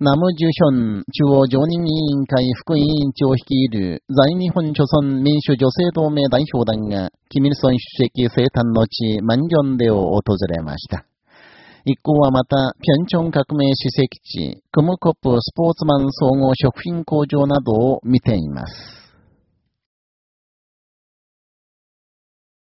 ナムジュヒョン中央常任委員会副委員長を率いる在日本諸村民主女性同盟代表団が、キミルソン主席生誕の地、マンジョンデを訪れました。一行はまた、ピョンチョン革命史跡地、クムコップスポーツマン総合食品工場などを見ています。